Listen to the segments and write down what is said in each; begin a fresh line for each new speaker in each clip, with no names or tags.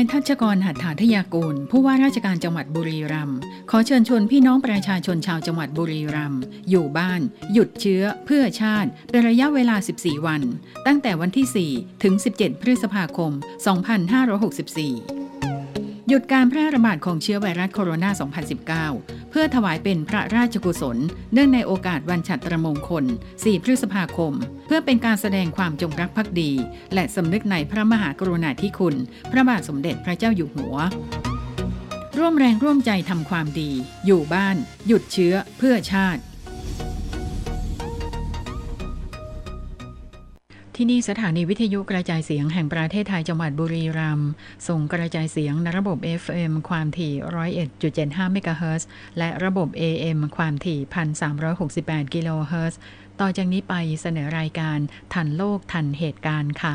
ายทัชกรหัตถาทยากูล ผู้ว่าราชการจังหวัดบุรีรัมย์ขอเชิญชวนพี่น้องประชาชนชาวจังหวัดบุรีรัมย์อยู่บ้าน หยุดเชื้อ เพื่อชาติ เป็นระยะเวลา 14 วัน ตั้งแต่วันที่ 4 ถึง 17 พฤษภาคม 2564 หยุดการแพร่ระบาดของเชื้อไวรัสโคโรนา 2019 เพื่อถวายเป็นพระราชกุศล เนื่องในโอกาสวันฉัตรมงคล 4 พฤษภาคม เพื่อเป็นการแสดงความจงรักภักดี และสำนึกในพระมหากรุณาธิคุณ พระบาทสมเด็จพระเจ้าอยู่หัว ร่วมแรงร่วมใจทำความดี อยู่บ้าน หยุดเชื้อ เพื่อชาติ ที่นี่สถานีวิทยุกระจายเสียงแห่งประเทศไทยจังหวัดบุรีรัมย์ส่งกระจายเสียงในระบบ FM ความถี่ 101.75 เมกะเฮิรตซ์และระบบ AM ความถี่ 1,368 กิโลเฮิรตซ์ต่อจากนี้ไปเสนอรายการทันโลกทันเหตุการณ์ค่ะ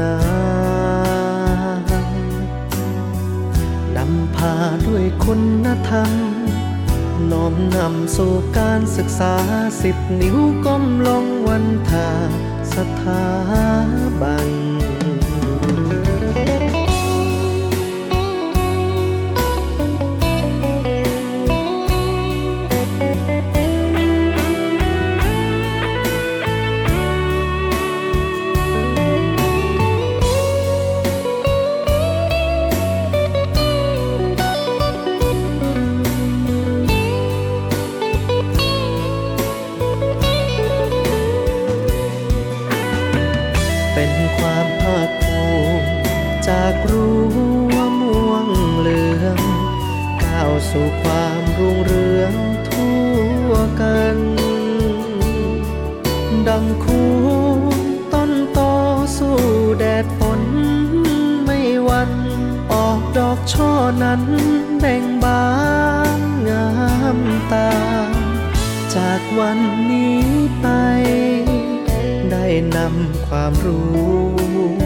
นานำพาด้วยคุณธรรม น้อมนำสู่การศึกษาสิบนิ้วก้มลงวันทาสถาบัน จากรู้ว่าม่วงเรืองก้าวสู่ความรุ่งเรืองทั่วกัน ดังคูต้นโตสู้แดดฝนไม่วัน ออกดอกช่อนั้นแบ่งบานงามตา จากวันนี้ไป ได้นำความรู้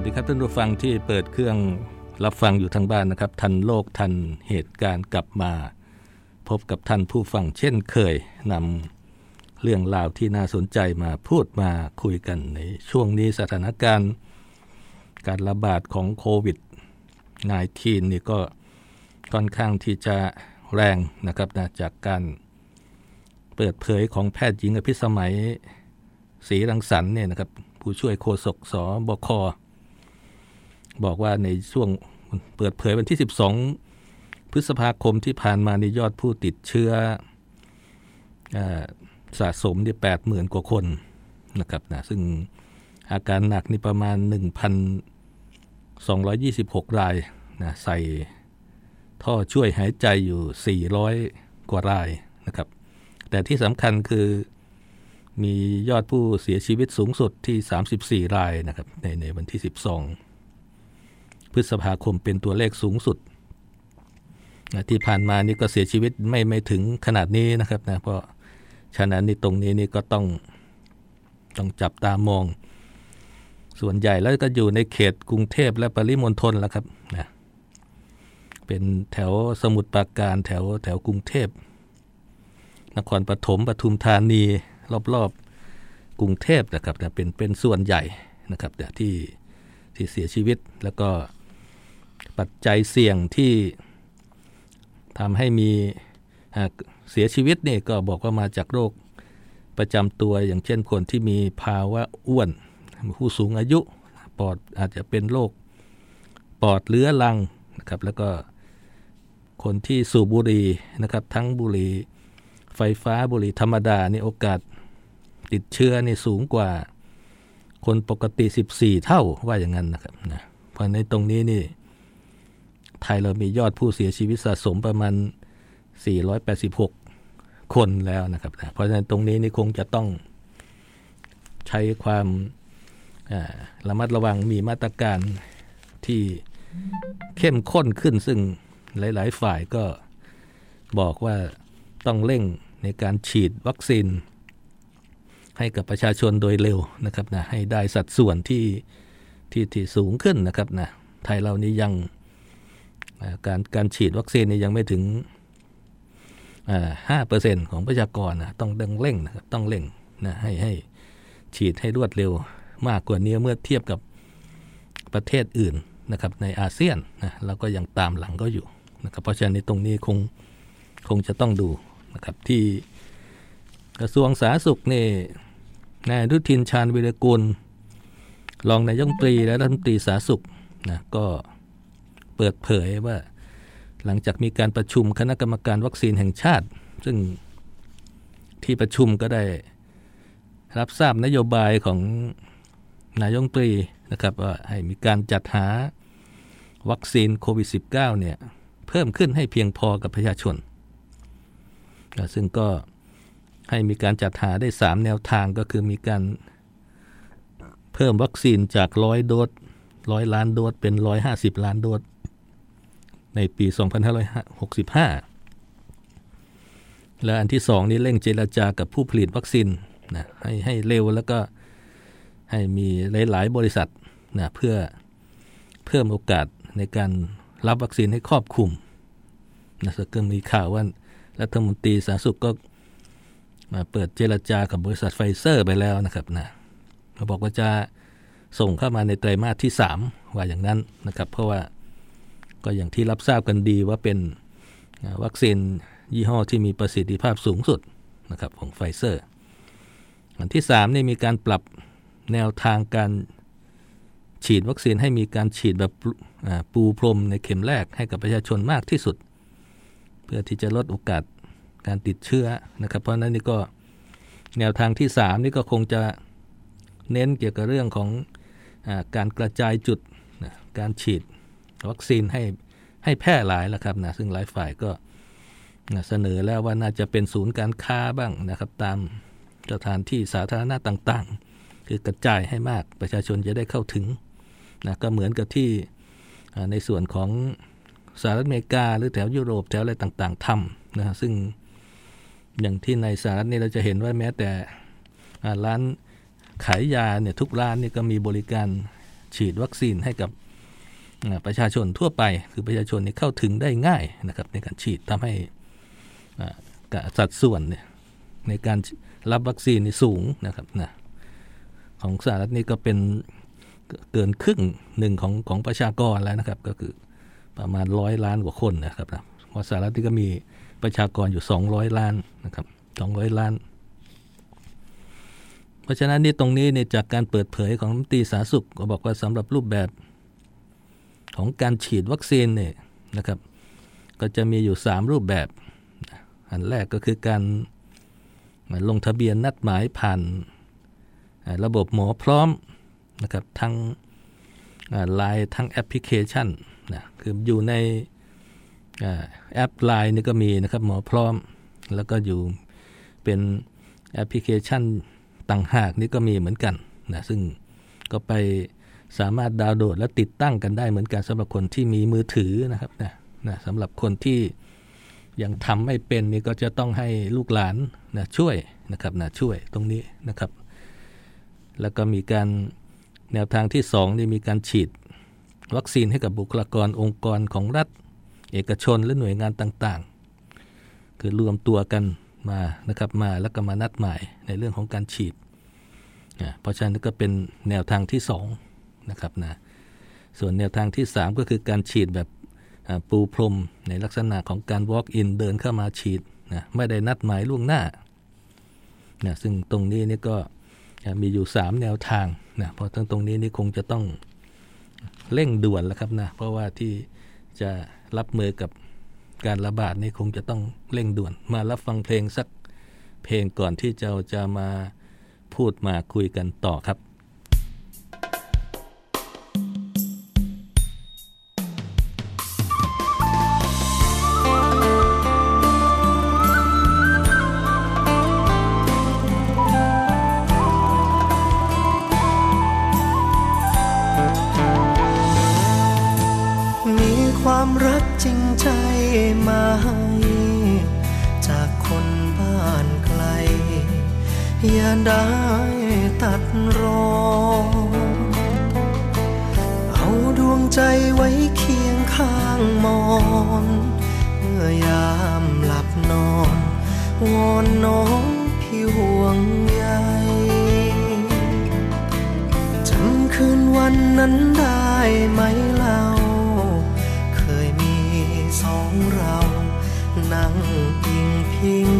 วัสดีครับท่านผู้ฟังที่เปิดเครื่องรับฟังอยู่ทางบ้านนะครับ ทันโลกทันเหตุการณ์กลับมา พบกับท่านผู้ฟังเช่นเคยนำเรื่องราวที่น่าสนใจมาพูดมาคุยกันในช่วงนี้สถานการณ์ การระบาดของโควิด -19 นี่ก็ค่อนข้างที่จะแรงนะครับนะจากการเปิดเผยของแพทย์หญิงอภิสมัยศรีรังสรรค์เนี่ยนะครับผู้ช่วยโฆษกสบค บอกว่าในช่วงเปิดเผยวันที่ 12 พฤษภาคมที่ผ่านมาในยอดผู้ติดเชื้ออสะสมที่80,000 กว่าคนนะครับนะซึ่งอาการหนักนี่ประมาณ 1,226 รายนะใส่ท่อช่วยหายใจอยู่ 400 กว่ารายนะครับ แต่ที่สำคัญคือมียอดผู้เสียชีวิตสูงสุดที่ 34 รายนะครับในในวันที่ 12 ฤษภาคมเป็นตัวเลขสูงสุด ที่ผ่านมานี่ก็เสียชีวิตไม่ไม่ถึงขนาดนี้นะครับนะเพราะฉะนั้นนี่ตรงนี้นี่ก็ต้องต้องจับตามอง ส่วนใหญ่แล้วก็อยู่ในเขตกรุงเทพและปริมณฑลแล้วครับนะเป็นแถวสมุทรปราการแถวแถวกรุงเทพนครปฐมปทุมธานีรอบๆกรุงเทพนะครับนะเป็นเป็นส่วนใหญ่นะครับที่ที่เสียชีวิตแล้วก็ ปัจจัยเสี่ยงที่ทำให้มีเสียชีวิตนี่ก็บอกว่ามาจากโรคประจำตัวอย่างเช่นคนที่มีภาวะอ้วน ผู้สูงอายุปอดอาจจะเป็นโรคปอดเลื้อรังนะครับแล้วก็คนที่สูบบุหรี่นะครับทั้งบุหรี่ไฟฟ้าบุหรี่ธรรมดานี่โอกาสติดเชื้อนี่สูงกว่า คนปกติ 14 เท่าว่าอย่างนั้นนะครับนะเพราะในตรงนี้นี่ ไทยเรามียอดผู้เสียชีวิตสะสมประมาณ 486 คนแล้วนะครับ เพราะฉะนั้นตรงนี้นี่คงจะต้องใช้ความระมัดระวังมีมาตรการที่เข้มข้นขึ้นซึ่งหลาย ๆ ฝ่ายก็บอกว่าต้องเร่งในการฉีดวัคซีน ให้กับประชาชนโดยเร็วนะครับนะให้ได้สัดส่วนที่ที่ที่สูงขึ้นนะครับนะไทยเรานี้ยัง การการฉีดวัคซีนนี่ยังไม่ถึงห้าเปอร์เซ็นของประชากรนะต้องดังเร่งนะครับต้องเร่งนะให้ให้ฉีดให้รวดเร็วมากกว่านี้เมื่อเทียบกับประเทศอื่นนะครับในอาเซียนนะเราก็ยังตามหลังก็อยู่นะครับเพราะฉะนั้นตรงนี้คงคงจะต้องดูนะครับที่กระทรวงสาธารณสุขนี่นายรุทินชาญวิรกุลรองนายกรัฐมนตรีและรัฐมนตรีสาธารณสุขนะก็ เปิดเผยว่า หลังจากมีการประชุมคณะกรรมการวัคซีนแห่งชาติ ซึ่งที่ประชุมก็ได้รับทราบนโยบายของนายกรัฐมนตรีนะครับว่าให้มีการจัดหาวัคซีนโควิด -19 เนี่ยเพิ่มขึ้นให้เพียงพอกับประชาชน ซึ่งก็ให้มีการจัดหาได้ 3 แนวทางก็คือมีการเพิ่มวัคซีนจาก 100 โดส 100 ล้านโดสเป็น 150 ล้านโดส ในปี 2565 และอันที่ 2 นี้เร่งเจรจากับผู้ผลิตวัคซีนนะให้ให้เร็วแล้วก็ให้มีหลาย ๆ บริษัทนะเพื่อเพิ่มโอกาสในการรับวัคซีนให้ครอบคลุมนะก็มีข่าวว่ารัฐมนตรีสาธารณสุขก็มาเปิดเจรจากับบริษัทไฟเซอร์ไปแล้วนะครับนะเขาบอกว่าจะส่งเข้ามาในไตรมาสที่ 3 ว่าอย่างนั้นนะครับ เพราะว่า ก็อย่างที่รับทราบกันดีว่าเป็นวัคซีนยี่ห้อที่มีประสิทธิภาพสูงสุดนะครับของไฟเซอร์อันที่3นี่มีการปรับแนวทางการฉีดวัคซีนให้มีการฉีดแบบปูพรมในเข็มแรกให้กับประชาชนมากที่สุด เพื่อที่จะลดโอกาสการติดเชื้อนะครับ เพราะนั้นนี่ก็แนวทางที่ 3 นี่ก็คงจะเน้นเกี่ยวกับเรื่องของอการกระจายจุดการฉีด วัคซีนให้ให้แพร่หลายแล้วครับนะซึ่งหลายฝ่ายก็นะเสนอแล้วว่าน่าจะเป็นศูนย์การค้าบ้างนะครับ ตามสถานที่สาธารณะต่างๆ คือกระจายให้มากประชาชนจะได้เข้าถึงนะก็เหมือนกับที่ในส่วนของสหรัฐอเมริกา หรือแถวยุโรปแถวอะไรต่างๆทำนะซึ่งอย่างที่ในสหรัฐนี่เราจะเห็นว่าแม้แต่ร้านขายยาเนี่ยทุกร้านนี่ก็มีบริการฉีดวัคซีนให้กับ ประชาชนทั่วไปคือประชาชนนี่เข้าถึงได้ง่ายนะครับ ในการฉีดทำให้สัดส่วนเนี่ยในการรับวัคซีนนี่สูงนะครับนะของสหรัฐนี่ก็เป็นเกินครึ่งหนึ่งของของประชากรแล้วนะครับ ก็คือประมาณร้อยล้านกว่าคนนะครับนะเพราะสหรัฐนี่ก็มีประชากรอยู่ 200 ล้านนะครับ200 ล้าน เพ
ราะฉะนั้นนี่ตรงนี้เนี่ยจากการเปิดเผยของตีสาธารณสุขก็บอกว่าสำหรับรูปแบบ ของการฉีดวัคซีนเนี่ยนะครับ ก็จะมีอยู่ 3 รูปแบบ อันแรกก็คือการลงทะเบียนนัดหมายผ่านระบบหมอพร้อมนะครับทั้งไลน์ทั้งแอปพลิเคชันนะคืออยู่ในแอปไลน์นี่ก็มีนะครับหมอพร้อม แล้วก็อยู่เป็นแอปพลิเคชันต่างหากนี่ก็มีเหมือนกันนะซึ่งก็ไป สามารถดาวน์โหลดและติดตั้งกันได้เหมือนกันสำหรับคนที่มีมือถือนะครับนะนะสำหรับคนที่ยังทำไม่เป็นนี่ก็จะต้องให้ลูกหลานนะช่วยนะครับนะช่วยตรงนี้นะครับ แล้วก็มีการแนวทางที่2นี่มีการฉีด วัคซีนให้กับบุคลากรองค์กรของรัฐ เอกชนและหน่วยงานต่างๆ คือรวมตัวกันมานะครับมาแล้วก็มานัดหมายในเรื่องของการฉีดนะเพราะฉะนั้นก็เป็นแนวทางที่2 นะครับนะส่วนแนวทางที่ 3 ก็คือการฉีดแบบปูพรมในลักษณะของการ walk in เดินเข้ามาฉีดนะไม่ได้นัดหมายล่วงหน้านะซึ่งตรงนี้นี่ก็มีอยู่ 3 แนวทางนะเพราะทั้งตรงนี้นี่คงจะต้องเร่งด่วนแล้วครับนะเพราะว่าที่จะรับมือกับการระบาดนี่คงจะต้องเร่งด่วน มารับฟังเพลงสักเพลงก่อนที่เราจะ
มาพูดมาคุยกันต่อครับ
ใจไว้เคียงข้างมอนเมื่อยามหลับนอนวอนน้องพี่ห่วงใยจำคืนวันนั้นได้ไหมเล่า เคยมีสองเรา นั่งพิงพิง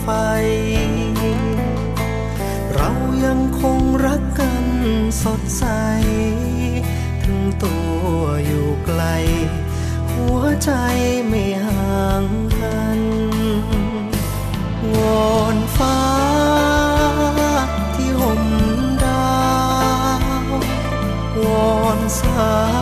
ไฟ เรายังคงรักกันสดใส ไกล หัวใจไม่ห่างกันวอนฟ้าที่ห่มดาววอนสา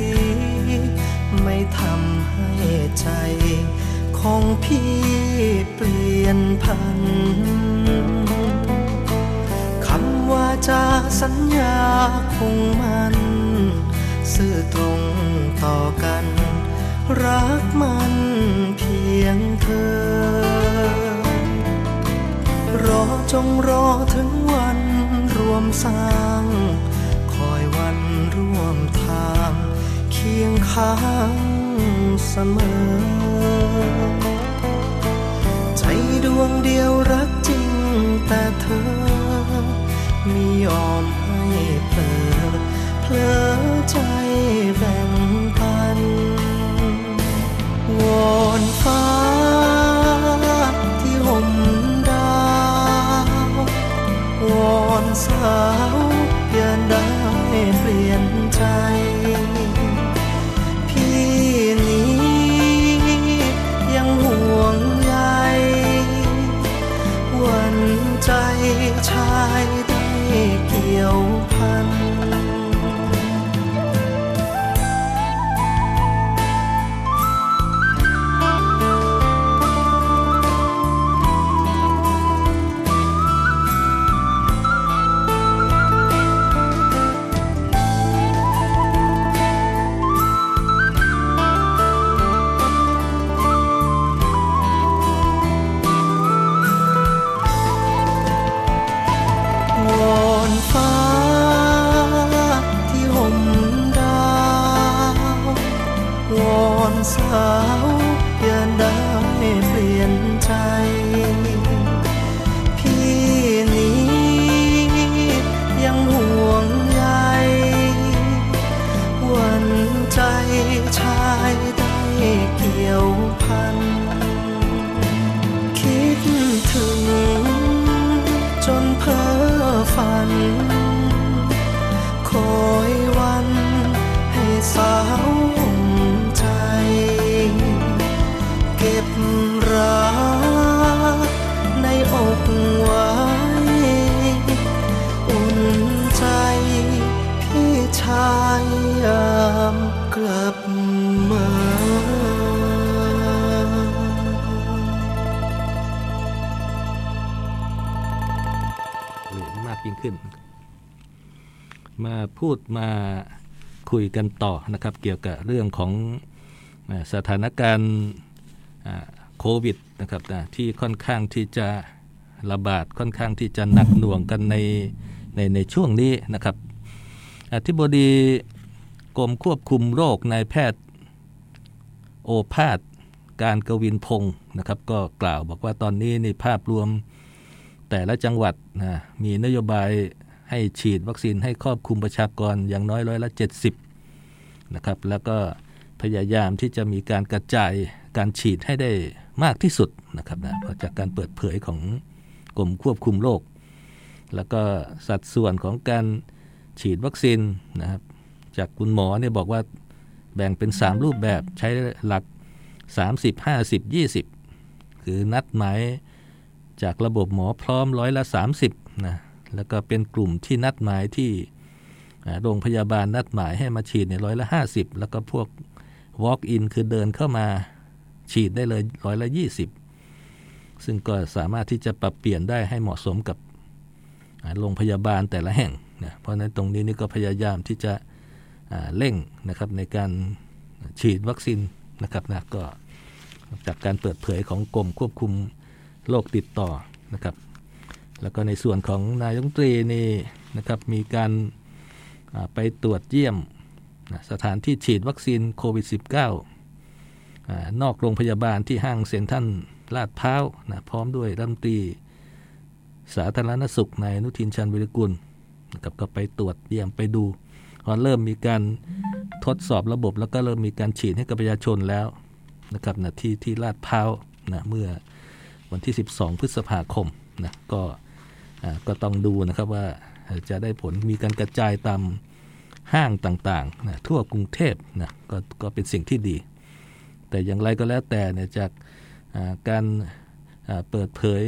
ี ไม่ทำให้ใจ ของพี่เปลี่ยนพันคำว่าจาสัญญาคงมันซื่อตรงต่อกัน รักมันเพียงเธอ รอจงรอถึงวันรวมสร้าง คียงข้างเสมอ ใจดวงเดียวรักจริงแต่เธอมียอมให้เปิดเพลอใจแบ่งปันวอนฟ้าที่ห่มดาววอน
สา ว
ยามกลับมา
หรือมากยิ่งขึ้น มาพูดมาคุยกันต่อนะครับ เกี่ยวกับเรื่องของสถานการณ์โควิดนะครับนะที่ค่อนข้างที่จะระบาดค่อนข้างที่จะหนักหน่วงกันในในในช่วงนี้นะครับ อธิบดีกรมควบคุมโรคนายแพทย์โอภาสการกวินพงศ์นะครับ ก็กล่าวบอกว่าตอนนี้ในภาพรวมแต่ละจังหวัดนะมีนโยบายให้ฉีดวัคซีนให้ครอบคลุมประชากรอย่างน้อยร้อยละ70นะครับแล้วก็พยายามที่จะมีการกระจายการฉีดให้ได้มากที่สุดนะครับนะเพราะจากการเปิดเผยของกรมควบคุมโรคแล้วก็สัดส่วนของการ ฉีดวัคซีนนะครับจากคุณหมอเนี่ยบอกว่าแบ่งเป็น 3 รูปแบบใช้หลัก 30 50 20 คือนัดหมายจากระบบหมอพร้อมร้อยละ 30นะแล้วก็เป็นกลุ่มที่นัดหมายที่อ่าโรงพยาบาลนัดหมายให้มาฉีดเนี่ยร้อยละ 50 แล้วก็พวก walk in คือเดินเข้ามาฉีดได้เลยร้อยละ 20 ซึ่งก็สามารถที่จะปรับเปลี่ยนได้ให้เหมาะสมกับอ่าโรงพยาบาลแต่ละแห่ง นะเพราะฉะนั้นตรงนี้นี่ก็พยายามที่จะเร่งนะครับในการฉีดวัคซีนนะครับนะก็จากการเปิดเผยของกรมควบคุมโรคติดต่อนะครับ แล้วก็ในส่วนของนายกรัฐมนตรีนี่นะครับมีการไปตรวจเยี่ยมนะสถานที่ฉีดวัคซีนโควิด -19 อ่านอกโรงพยาบาลที่ห้างเซ็นทรัลลาดพร้าวนะพร้อมด้วยรัฐมนตรีสาธารณสุขนายอนุทินชันวิริกุล นะครับก็ไปตรวจเยี่ยมไปดูพอเริ่มมีการทดสอบระบบแล้วก็เริ่มมีการฉีดให้กับประชาชนแล้วนะครับนะที่ที่ลาดพร้าวนะเมื่อวันที่ 12 พฤษภาคมนะก็อ่าก็ต้องดูนะครับว่าจะได้ผลมีการกระจายตามห้างต่างๆนะทั่วกรุงเทพนะก็ก็เป็นสิ่งที่ดี แต่อย่างไรก็แล้วแต่เนี่ยจากการเปิดเผย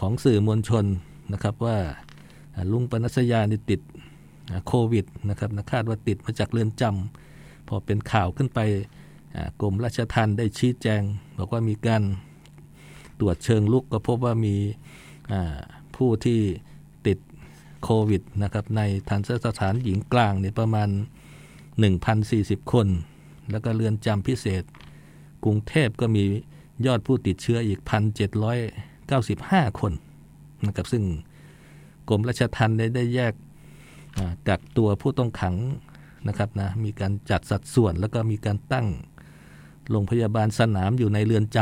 ของสื่อมวลชนนะครับว่า ลุงปนัสยานี่ติดโควิดนะครับนะคาดว่าติดมาจากเรือนจำพอเป็นข่าวขึ้นไปกรมราชทัณฑ์ได้ชี้แจง บอกว่ามีการตรวจเชิงลุกก็พบว่ามีผู้ที่ติดโควิดนะครับในทันสถานหญิงกลางเนี่ยประมาณ 1,040 คน แล้วก็เรือนจำพิเศษ กรุงเทพก็มียอดผู้ติดเชื้ออีก 1,795 คนนะครับซึ่ง กรมราชทัณฑ์ได้แยกกักตัวผู้ต้องขังนะครับนะมีการจัดสัดส่วนแล้วก็มีการตั้งโรงพยาบาลสนามอยู่ในเรือนจ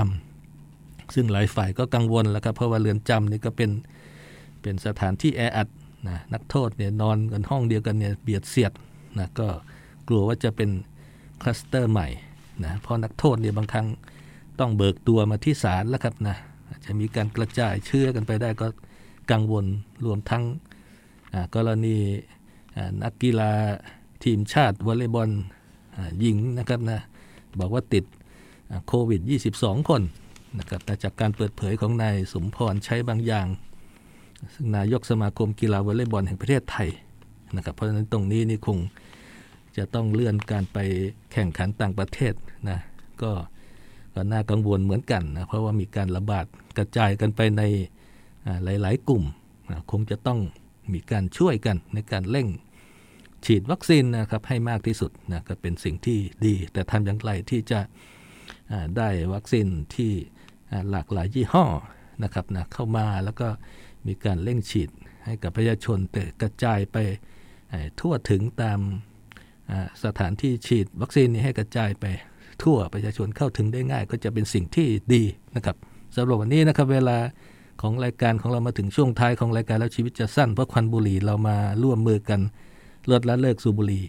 ำซึ่งหลายฝ่ายก็กังวลแล้วครับเพราะว่าเรือนจำนี่ก็เป็นเป็นสถานที่แออัดนะนักโทษเนี่ยนอนกันห้องเดียวกันเนี่ยเบียดเสียดนะก็กลัวว่าจะเป็นคลัสเตอร์ใหม่นะเพราะนักโทษเนี่ยบางครั้งต้องเบิกตัวมาที่ศาลแล้วครับนะอาจจะมีการกระจายเชื้อกันไปได้ก็ กังวลรวมทั้งกรณีนักกีฬาทีมชาติวอลเลย์บอลหญิงนะครับนะบอกว่าติดโควิด 22 คนนะครับแต่จากการเปิดเผยของนายสมพรใช้บางอย่าง ซึ่งนายกสมาคมกีฬาวอลเลย์บอลแห่งประเทศไทยนะครับเพราะฉะนั้นตรงนี้นี่คงจะต้องเลื่อนการไปแข่งขันต่างประเทศนะก็ก็น่ากังวลเหมือนกันนะเพราะว่ามีการระบาดกระจายกันไปใน หลาย ๆ กลุ่มคงจะต้องมีการช่วยกันในการเร่งฉีดวัคซีนนะครับให้มากที่สุดนะก็เป็นสิ่งที่ดี แต่ทำอย่างไรที่จะได้วัคซีนที่หลากหลายยี่ห้อนะครับนะเข้ามาแล้วก็มีการเร่งฉีดให้กับประชาชนแต่กระจายไปทั่วถึงตามสถานที่ฉีดวัคซีนนี้ให้กระจายไปทั่วประชาชนเข้าถึงได้ง่าย ก็จะเป็นสิ่งที่ดีนะครับสำหรับวันนี้นะครับเวลา ของรายการของเรามาถึงช่วงท้ายของรายการแล้วชีวิตจะสั้นเพราะควันบุหรี่เรามาร่วมมือกันลดละเลิกสูบบุหรี่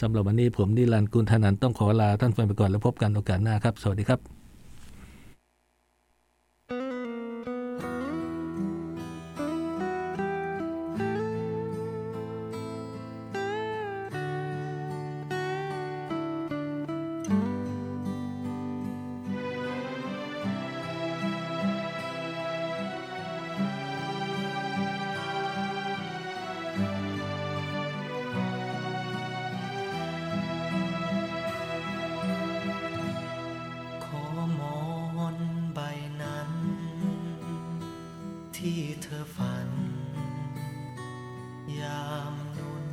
สำหรับวันนี้ผมนิรันดร์กุลธนันท์ต้องขอลาท่านฟังไปก่อนแล้วพบกันโอกาสหน้าครับ สวัสดีครับ
ฝัน ยามนุน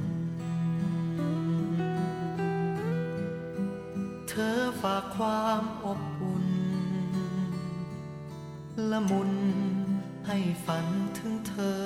เธอฝากความอบอุ่น ละมุนให้ฝันถึงเธอ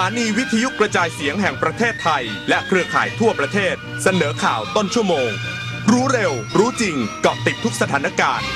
ถานีวิทยุกระจายเสียงแห่งประเทศไทย และเครือข่ายทั่วประเทศ เสนอข่าวต้นชั่วโมง รู้เร็ว รู้จริงเกาะติดทุกสถานการณ์